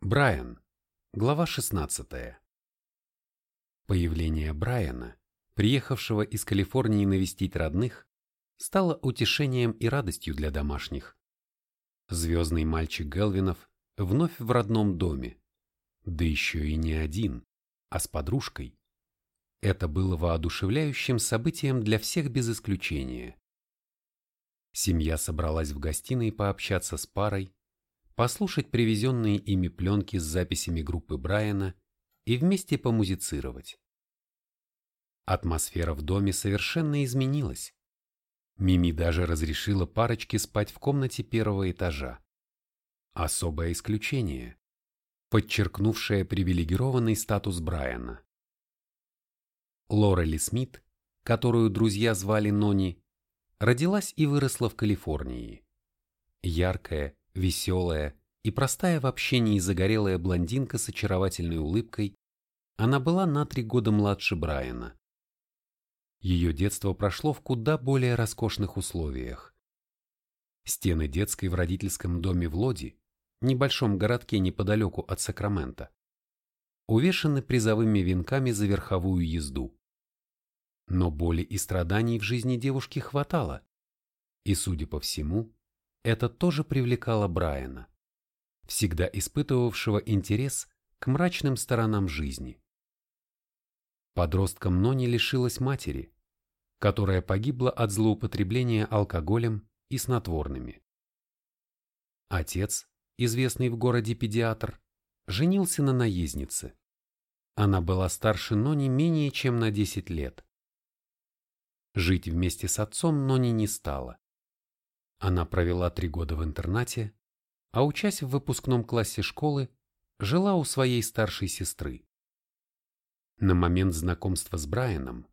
Брайан. Глава 16. Появление Брайана, приехавшего из Калифорнии навестить родных, стало утешением и радостью для домашних. Звездный мальчик Гелвинов вновь в родном доме, да еще и не один, а с подружкой. Это было воодушевляющим событием для всех без исключения. Семья собралась в гостиной пообщаться с парой, послушать привезенные ими пленки с записями группы Брайана и вместе помузицировать. Атмосфера в доме совершенно изменилась. Мими даже разрешила парочке спать в комнате первого этажа. Особое исключение, подчеркнувшее привилегированный статус Брайана. Лорели Смит, которую друзья звали Нони, родилась и выросла в Калифорнии. Яркая, Веселая и простая в общении загорелая блондинка с очаровательной улыбкой, она была на три года младше Брайана. Ее детство прошло в куда более роскошных условиях. Стены детской в родительском доме в Лоди, небольшом городке неподалеку от Сакрамента, увешаны призовыми венками за верховую езду. Но боли и страданий в жизни девушки хватало, и, судя по всему, это тоже привлекало Брайана, всегда испытывавшего интерес к мрачным сторонам жизни. Подростком Нони лишилась матери, которая погибла от злоупотребления алкоголем и снотворными. Отец, известный в городе педиатр, женился на наезднице. Она была старше Нони менее чем на 10 лет. Жить вместе с отцом Нони не стала. Она провела три года в интернате, а учась в выпускном классе школы, жила у своей старшей сестры. На момент знакомства с Брайаном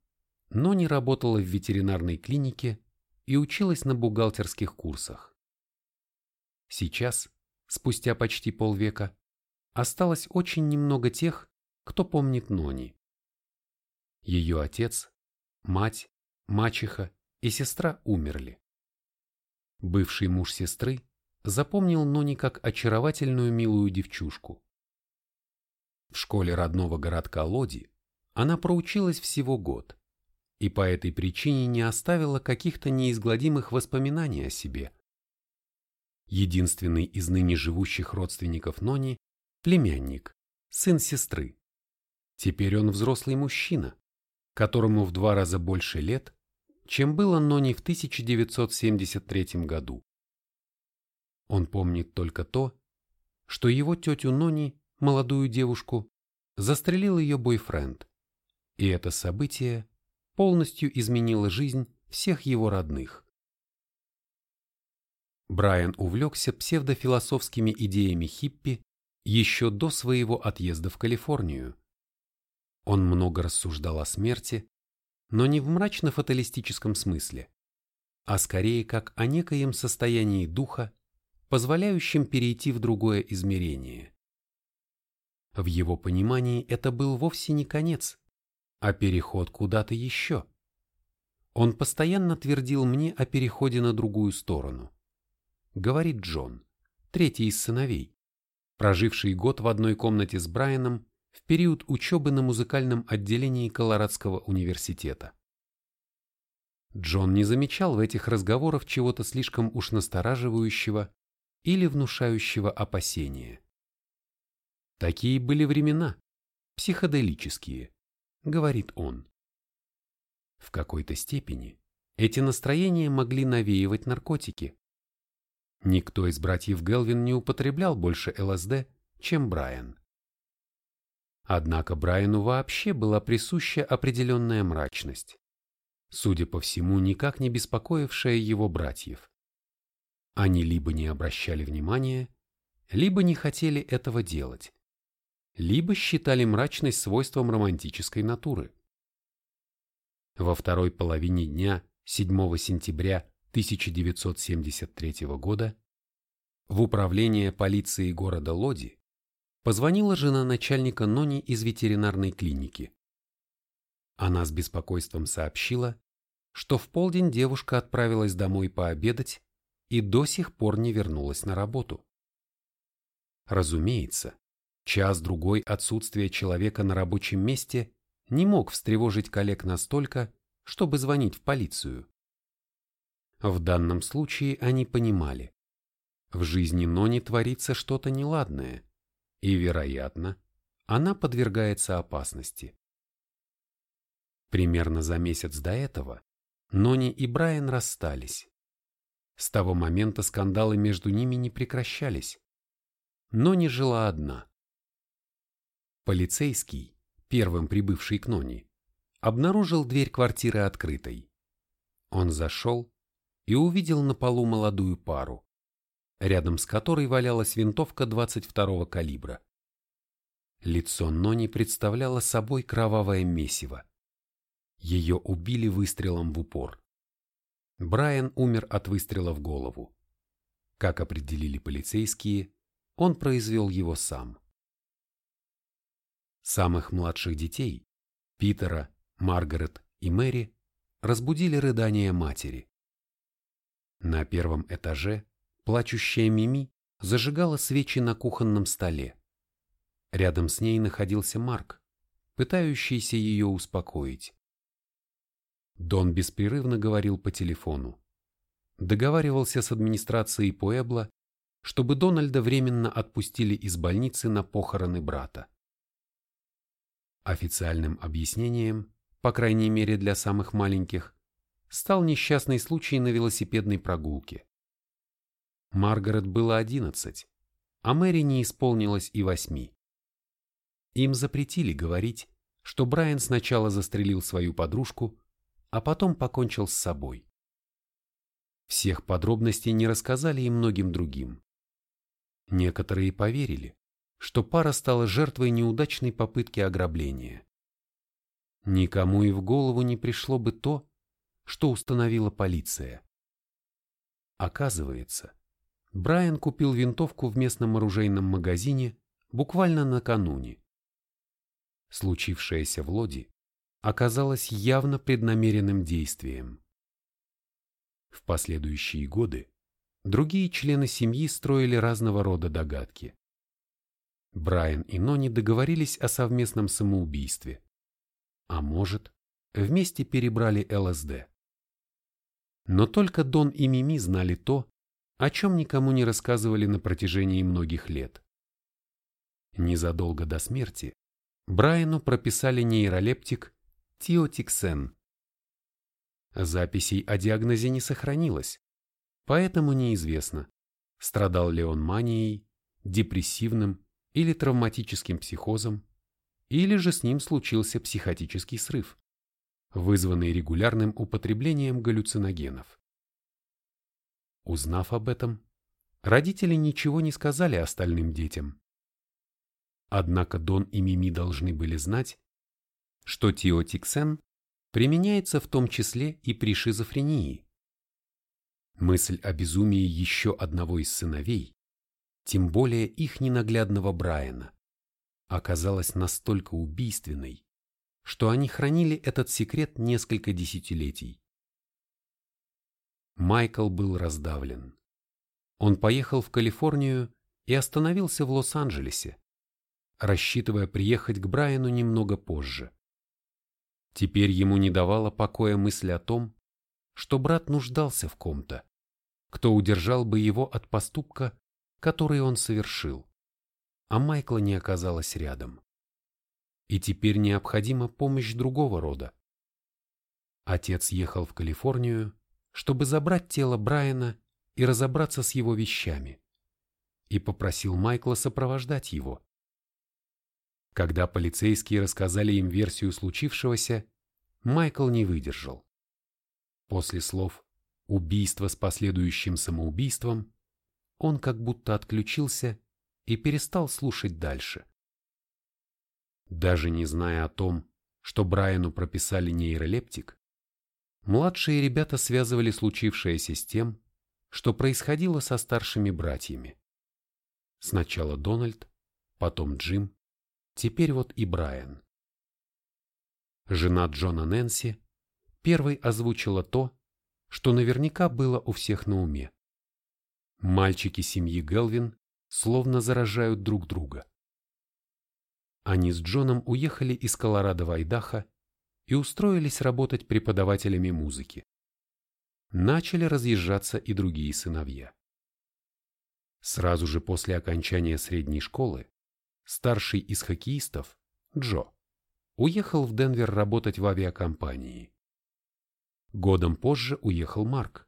Нони работала в ветеринарной клинике и училась на бухгалтерских курсах. Сейчас, спустя почти полвека, осталось очень немного тех, кто помнит Нони. Ее отец, мать, мачеха и сестра умерли. Бывший муж сестры запомнил Нони как очаровательную милую девчушку. В школе родного городка Лоди она проучилась всего год и по этой причине не оставила каких-то неизгладимых воспоминаний о себе. Единственный из ныне живущих родственников Нони – племянник, сын сестры. Теперь он взрослый мужчина, которому в два раза больше лет чем было Нони в 1973 году. Он помнит только то, что его тетю Нони, молодую девушку, застрелил ее бойфренд, и это событие полностью изменило жизнь всех его родных. Брайан увлекся псевдофилософскими идеями хиппи еще до своего отъезда в Калифорнию. Он много рассуждал о смерти, но не в мрачно-фаталистическом смысле, а скорее как о некоем состоянии духа, позволяющем перейти в другое измерение. В его понимании это был вовсе не конец, а переход куда-то еще. Он постоянно твердил мне о переходе на другую сторону. Говорит Джон, третий из сыновей, проживший год в одной комнате с Брайаном в период учебы на музыкальном отделении Колорадского университета. Джон не замечал в этих разговорах чего-то слишком уж настораживающего или внушающего опасения. Такие были времена, психоделические, говорит он. В какой-то степени эти настроения могли навеивать наркотики. Никто из братьев Гелвин не употреблял больше ЛСД, чем Брайан. Однако Брайану вообще была присуща определенная мрачность, судя по всему, никак не беспокоившая его братьев. Они либо не обращали внимания, либо не хотели этого делать, либо считали мрачность свойством романтической натуры. Во второй половине дня 7 сентября 1973 года в управление полиции города Лоди Позвонила жена начальника Нони из ветеринарной клиники. Она с беспокойством сообщила, что в полдень девушка отправилась домой пообедать и до сих пор не вернулась на работу. Разумеется, Час-другой отсутствия человека на рабочем месте не мог встревожить коллег настолько, чтобы звонить в полицию. В данном случае они понимали, в жизни Нони творится что-то неладное, и, вероятно, она подвергается опасности. Примерно за месяц до этого Нони и Брайан расстались. С того момента скандалы между ними не прекращались. Нони жила одна. Полицейский, первым прибывший к Нони, обнаружил дверь квартиры открытой. Он зашел и увидел на полу молодую пару, рядом с которой валялась винтовка 22-го калибра. Лицо Нони представляло собой кровавое месиво. Ее убили выстрелом в упор. Брайан умер от выстрела в голову. Как определили полицейские, он произвел его сам. Самых младших детей, Питера, Маргарет и Мэри, разбудили рыдания матери. На первом этаже плачущая Мими зажигала свечи на кухонном столе. Рядом с ней находился Марк, пытающийся ее успокоить. Дон беспрерывно говорил по телефону. Договаривался с администрацией Пуэбла, чтобы Дональда временно отпустили из больницы на похороны брата. Официальным объяснением, по крайней мере для самых маленьких, стал несчастный случай на велосипедной прогулке. Маргарет было одиннадцать, а Мэри не исполнилось и восьми. Им запретили говорить, что Брайан сначала застрелил свою подружку, а потом покончил с собой. Всех подробностей не рассказали и многим другим. Некоторые поверили, что пара стала жертвой неудачной попытки ограбления. Никому и в голову не пришло бы то, что установила полиция. Оказывается, Брайан купил винтовку в местном оружейном магазине буквально накануне. Случившееся в Лоди оказалось явно преднамеренным действием. В последующие годы другие члены семьи строили разного рода догадки. Брайан и Нони договорились о совместном самоубийстве. А может, вместе перебрали ЛСД. Но только Дон и Мими знали то, о чем никому не рассказывали на протяжении многих лет. Незадолго до смерти Брайану прописали нейролептик Тиотиксен. Записей о диагнозе не сохранилось, поэтому неизвестно, страдал ли он манией, депрессивным или травматическим психозом, или же с ним случился психотический срыв, вызванный регулярным употреблением галлюциногенов. Узнав об этом, родители ничего не сказали остальным детям. Однако Дон и Мими должны были знать, что тиотиксен применяется в том числе и при шизофрении. Мысль о безумии еще одного из сыновей, тем более их ненаглядного Брайана, оказалась настолько убийственной, что они хранили этот секрет несколько десятилетий. Майкл был раздавлен. Он поехал в Калифорнию и остановился в Лос-Анджелесе, рассчитывая приехать к Брайану немного позже. Теперь ему не давала покоя мысль о том, что брат нуждался в ком-то, кто удержал бы его от поступка, который он совершил, а Майкла не оказалось рядом. И теперь необходима помощь другого рода. Отец ехал в Калифорнию, чтобы забрать тело Брайана и разобраться с его вещами, и попросил Майкла сопровождать его. Когда полицейские рассказали им версию случившегося, Майкл не выдержал. После слов «убийство с последующим самоубийством» он как будто отключился и перестал слушать дальше. Даже не зная о том, что Брайану прописали нейролептик, младшие ребята связывали случившееся с тем, что происходило со старшими братьями. Сначала Дональд, потом Джим, Теперь вот и Брайан. Жена Джона Нэнси первой озвучила то, что наверняка было у всех на уме. Мальчики семьи Гелвин словно заражают друг друга. Они с Джоном уехали из Колорадо в Айдахо и устроились работать преподавателями музыки. Начали разъезжаться и другие сыновья. Сразу же после окончания средней школы старший из хоккеистов, Джо, уехал в Денвер работать в авиакомпании. Годом позже уехал Марк.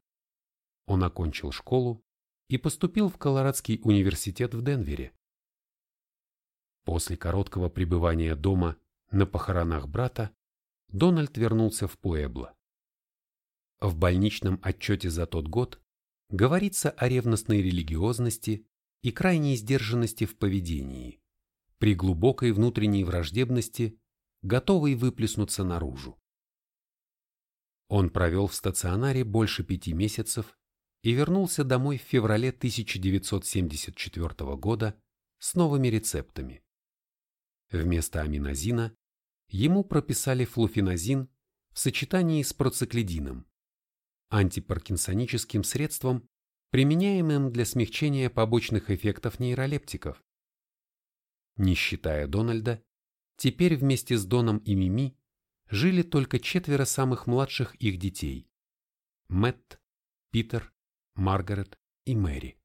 Он окончил школу и поступил в Колорадский университет в Денвере. После короткого пребывания дома на похоронах брата Дональд вернулся в Пуэбло. В больничном отчете за тот год говорится о ревностной религиозности и крайней сдержанности в поведении, при глубокой внутренней враждебности, готовой выплеснуться наружу. Он провел в стационаре больше пяти месяцев и вернулся домой в феврале 1974 года с новыми рецептами. Вместо аминозина ему прописали флуфеназин в сочетании с процеклидином, антипаркинсоническим средством, применяемым для смягчения побочных эффектов нейролептиков. Не считая Дональда, теперь вместе с Доном и Мими жили только четверо самых младших их детей – Мэтт, Питер, Маргарет и Мэри.